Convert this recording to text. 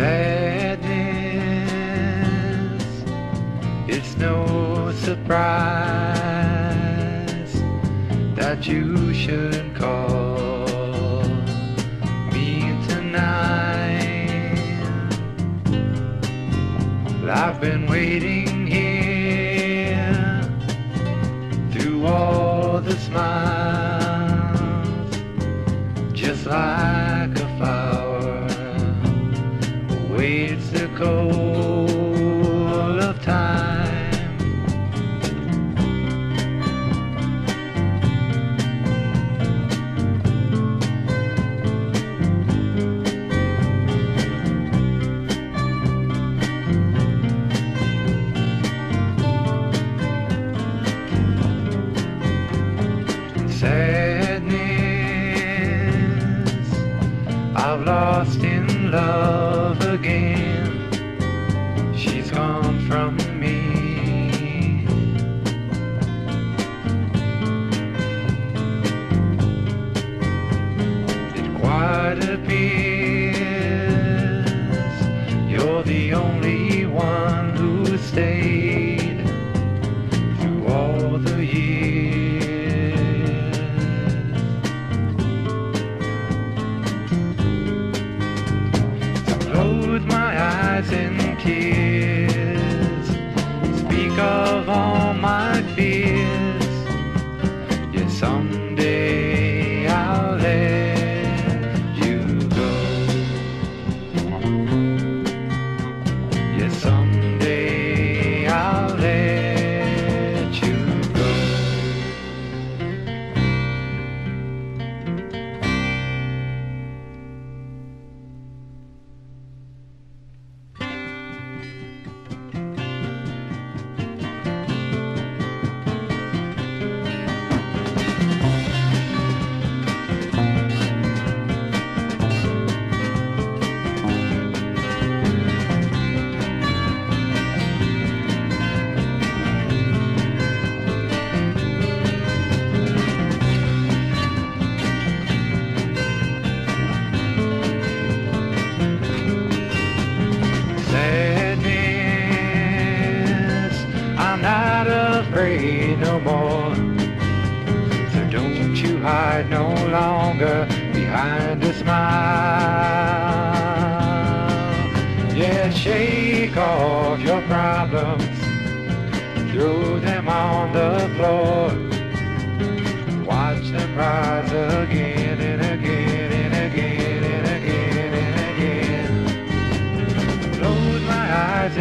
sadness. It's no surprise that you should call me tonight. I've been waiting. Lost in love again. In hide no longer behind a smile. Yeah, shake off your problems, throw them on the floor. Watch them rise again and again and again and again and again close my eyes